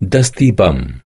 dusty bum